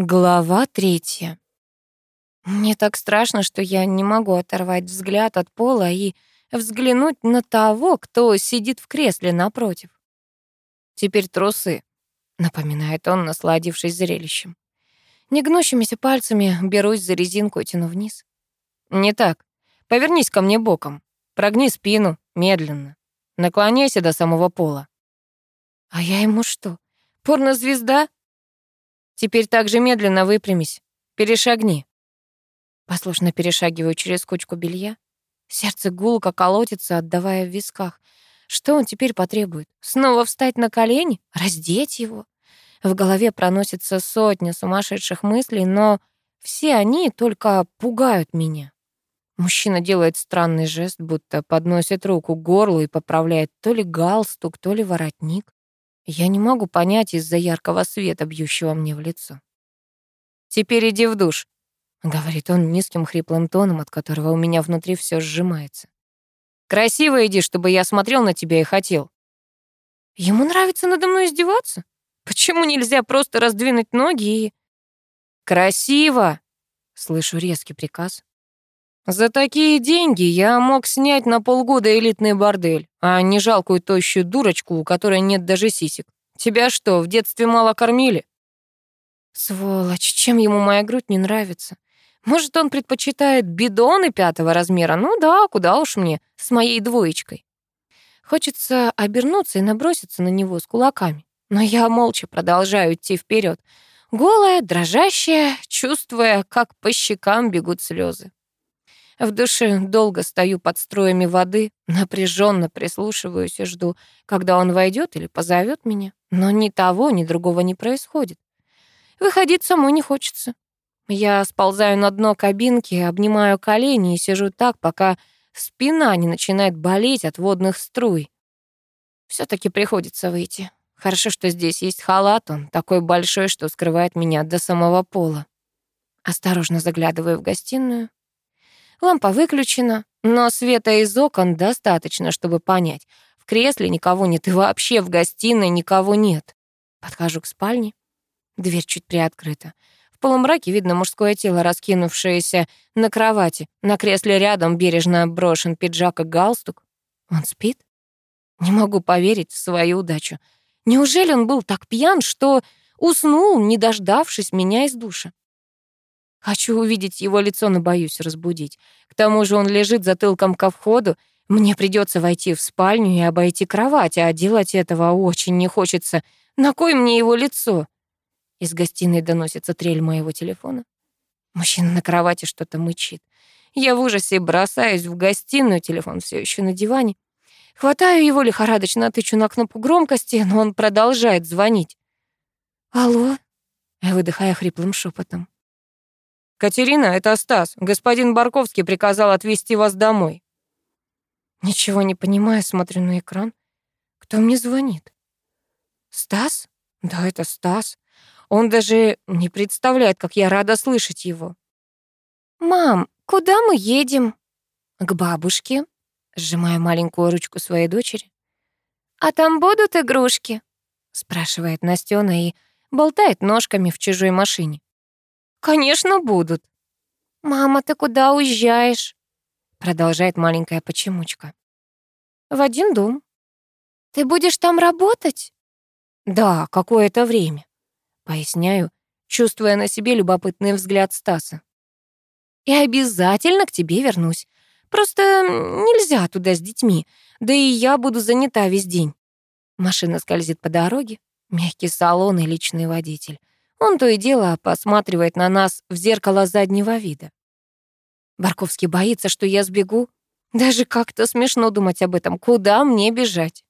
Глава третья. Мне так страшно, что я не могу оторвать взгляд от пола и взглянуть на того, кто сидит в кресле напротив. «Теперь трусы», — напоминает он, насладившись зрелищем. Негнущимися пальцами берусь за резинку и тяну вниз. «Не так. Повернись ко мне боком. Прогни спину, медленно. Наклоняйся до самого пола». «А я ему что, порнозвезда?» Теперь также медленно выпрямись. Перешагни. Послушно перешагиваю через кучку белья. Сердце гулко колотится, отдавая в висках. Что он теперь потребует? Снова встать на колени? Раздеть его? В голове проносится сотня сумасшедших мыслей, но все они только пугают меня. Мужчина делает странный жест, будто подносит руку к горлу и поправляет то ли галстук, то ли воротник. Я не могу понять из-за яркого света, бьющего мне в лицо. «Теперь иди в душ», — говорит он низким хриплым тоном, от которого у меня внутри все сжимается. «Красиво иди, чтобы я смотрел на тебя и хотел». Ему нравится надо мной издеваться? Почему нельзя просто раздвинуть ноги и... «Красиво!» — слышу резкий приказ. За такие деньги я мог снять на полгода элитный бордель, а не жалкую тощую дурочку, у которой нет даже сисек. Тебя что, в детстве мало кормили? Сволочь, чем ему моя грудь не нравится? Может, он предпочитает бидоны пятого размера? Ну да, куда уж мне, с моей двоечкой. Хочется обернуться и наброситься на него с кулаками. Но я молча продолжаю идти вперед, голая, дрожащая, чувствуя, как по щекам бегут слезы. В душе долго стою под струями воды, напряженно прислушиваюсь и жду, когда он войдет или позовет меня. Но ни того, ни другого не происходит. Выходить самой не хочется. Я сползаю на дно кабинки, обнимаю колени и сижу так, пока спина не начинает болеть от водных струй. все таки приходится выйти. Хорошо, что здесь есть халат, он такой большой, что скрывает меня до самого пола. Осторожно заглядываю в гостиную. Лампа выключена, но света из окон достаточно, чтобы понять. В кресле никого нет и вообще в гостиной никого нет. Подхожу к спальне. Дверь чуть приоткрыта. В полумраке видно мужское тело, раскинувшееся на кровати. На кресле рядом бережно брошен пиджак и галстук. Он спит? Не могу поверить в свою удачу. Неужели он был так пьян, что уснул, не дождавшись меня из душа? Хочу увидеть его лицо, но боюсь разбудить. К тому же он лежит затылком ко входу. Мне придется войти в спальню и обойти кровать, а делать этого очень не хочется. На кой мне его лицо? Из гостиной доносится трель моего телефона. Мужчина на кровати что-то мычит. Я в ужасе бросаюсь в гостиную, телефон все еще на диване. Хватаю его, лихорадочно тычу на кнопку громкости, но он продолжает звонить. «Алло?» — выдыхая хриплым шепотом. «Катерина, это Стас. Господин Барковский приказал отвезти вас домой». Ничего не понимая, смотрю на экран. Кто мне звонит? Стас? Да, это Стас. Он даже не представляет, как я рада слышать его. «Мам, куда мы едем?» «К бабушке», сжимая маленькую ручку своей дочери. «А там будут игрушки?» спрашивает Настёна и болтает ножками в чужой машине. «Конечно, будут». «Мама, ты куда уезжаешь?» Продолжает маленькая почемучка. «В один дом». «Ты будешь там работать?» «Да, какое-то время», — поясняю, чувствуя на себе любопытный взгляд Стаса. «И обязательно к тебе вернусь. Просто нельзя туда с детьми, да и я буду занята весь день». Машина скользит по дороге, мягкий салон и личный водитель. Он то и дело посматривает на нас в зеркало заднего вида. Барковский боится, что я сбегу. Даже как-то смешно думать об этом. Куда мне бежать?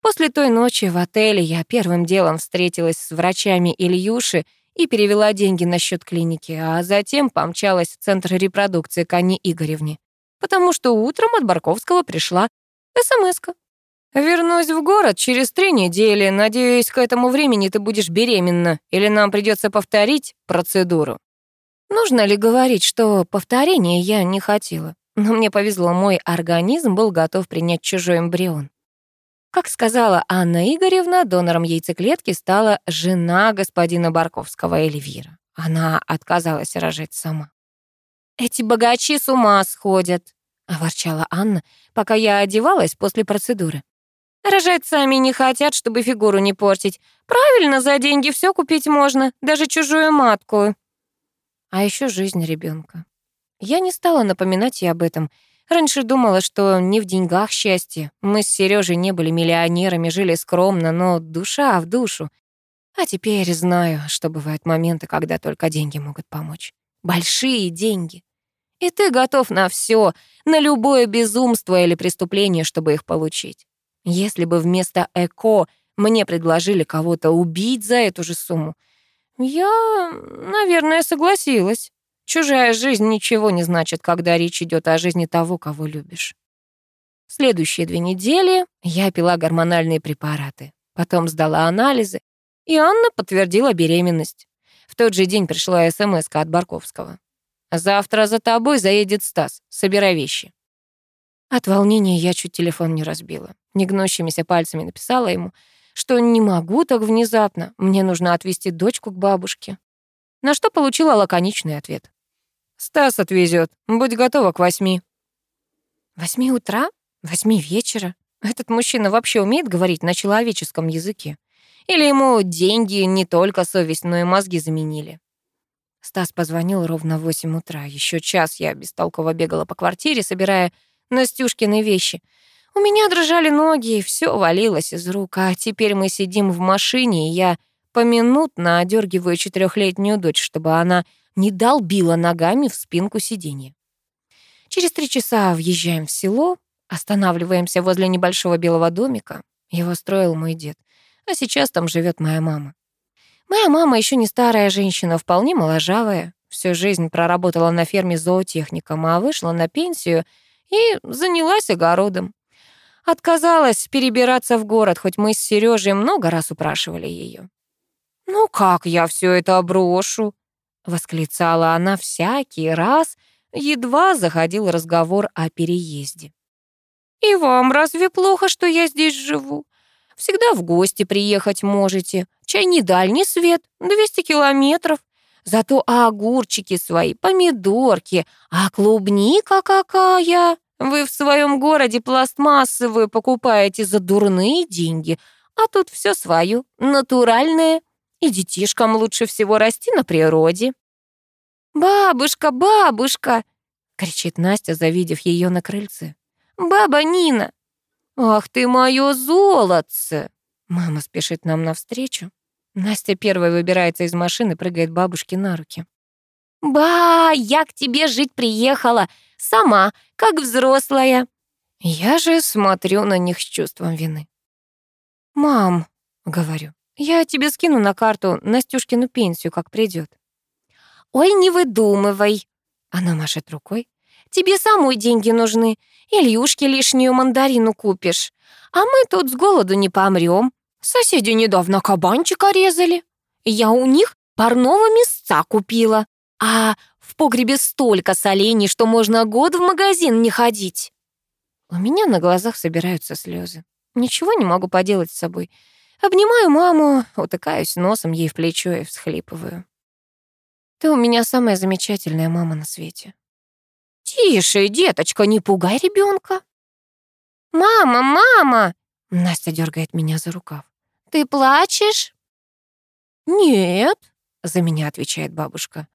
После той ночи в отеле я первым делом встретилась с врачами Ильюши и перевела деньги на счет клиники, а затем помчалась в центр репродукции к Анне Игоревне, потому что утром от Барковского пришла смс -ка. «Вернусь в город через три недели. Надеюсь, к этому времени ты будешь беременна, или нам придется повторить процедуру». Нужно ли говорить, что повторения я не хотела? Но мне повезло, мой организм был готов принять чужой эмбрион. Как сказала Анна Игоревна, донором яйцеклетки стала жена господина Барковского Эльвира. Она отказалась рожать сама. «Эти богачи с ума сходят», — ворчала Анна, пока я одевалась после процедуры. «Рожать сами не хотят, чтобы фигуру не портить. Правильно, за деньги все купить можно, даже чужую матку». А еще жизнь ребенка. Я не стала напоминать ей об этом, Раньше думала, что не в деньгах счастье. Мы с Сережей не были миллионерами, жили скромно, но душа в душу. А теперь знаю, что бывают моменты, когда только деньги могут помочь. Большие деньги. И ты готов на все, на любое безумство или преступление, чтобы их получить. Если бы вместо ЭКО мне предложили кого-то убить за эту же сумму, я, наверное, согласилась. Чужая жизнь ничего не значит, когда речь идет о жизни того, кого любишь. Следующие две недели я пила гормональные препараты, потом сдала анализы, и Анна подтвердила беременность. В тот же день пришла смс от Барковского. «Завтра за тобой заедет Стас. Собирай вещи». От волнения я чуть телефон не разбила. Негнущимися пальцами написала ему, что не могу так внезапно, мне нужно отвезти дочку к бабушке. На что получила лаконичный ответ. «Стас отвезет. Будь готова к восьми». «Восьми утра? Восьми вечера? Этот мужчина вообще умеет говорить на человеческом языке? Или ему деньги не только совесть, но и мозги заменили?» Стас позвонил ровно в восемь утра. Еще час я бестолково бегала по квартире, собирая Настюшкины вещи. У меня дрожали ноги, и всё валилось из рук. А теперь мы сидим в машине, и я поминутно одергиваю четырехлетнюю дочь, чтобы она не долбила ногами в спинку сиденья. Через три часа въезжаем в село, останавливаемся возле небольшого белого домика. Его строил мой дед, а сейчас там живет моя мама. Моя мама еще не старая женщина, вполне моложавая. Всю жизнь проработала на ферме зоотехником, а вышла на пенсию и занялась огородом. Отказалась перебираться в город, хоть мы с Сережей много раз упрашивали ее. «Ну как я все это брошу?» — восклицала она всякий раз, едва заходил разговор о переезде. «И вам разве плохо, что я здесь живу? Всегда в гости приехать можете. Чай не дальний свет, 200 километров. Зато огурчики свои, помидорки, а клубника какая! Вы в своем городе пластмассовую покупаете за дурные деньги, а тут все свое, натуральное. И детишкам лучше всего расти на природе. «Бабушка, бабушка!» — кричит Настя, завидев ее на крыльце. «Баба Нина!» «Ах ты мое золотце!» Мама спешит нам навстречу. Настя первой выбирается из машины, прыгает бабушке на руки. «Ба, я к тебе жить приехала! Сама, как взрослая!» Я же смотрю на них с чувством вины. «Мам», — говорю, я тебе скину на карту Настюшкину пенсию, как придет. Ой, не выдумывай. Она машет рукой. Тебе самой деньги нужны. Ильюшке лишнюю мандарину купишь. А мы тут с голоду не помрем. Соседи недавно кабанчика резали. Я у них парного мясца купила. А в погребе столько солений, что можно год в магазин не ходить. У меня на глазах собираются слезы. Ничего не могу поделать с собой. Обнимаю маму, утыкаюсь носом ей в плечо и всхлипываю. Ты у меня самая замечательная мама на свете. Тише, деточка, не пугай ребенка. Мама, мама! Настя дергает меня за рукав. Ты плачешь? Нет, за меня отвечает бабушка.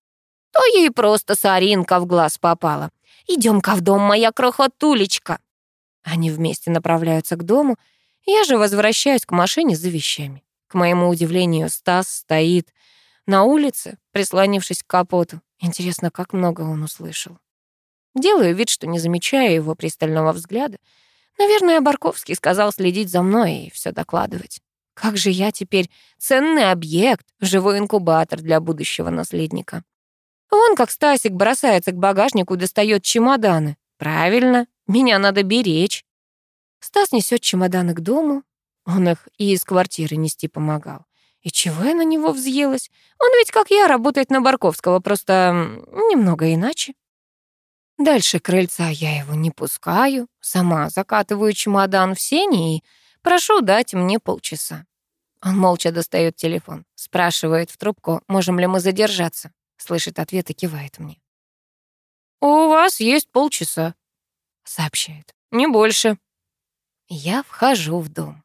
То ей просто соринка в глаз попала. Идем-ка в дом, моя крохотулечка. Они вместе направляются к дому, я же возвращаюсь к машине за вещами. К моему удивлению, Стас стоит на улице, прислонившись к капоту. Интересно, как много он услышал. Делаю вид, что не замечаю его пристального взгляда. Наверное, Барковский сказал следить за мной и все докладывать. Как же я теперь ценный объект, живой инкубатор для будущего наследника. Вон как Стасик бросается к багажнику и достает чемоданы. Правильно, меня надо беречь. Стас несет чемоданы к дому. Он их и из квартиры нести помогал. И чего я на него взъелась? Он ведь, как я, работает на Барковского, просто немного иначе. Дальше крыльца я его не пускаю, сама закатываю чемодан в сени и Прошу дать мне полчаса. Он молча достает телефон, спрашивает в трубку, можем ли мы задержаться. Слышит ответ и кивает мне. «У вас есть полчаса», — сообщает. «Не больше». Я вхожу в дом.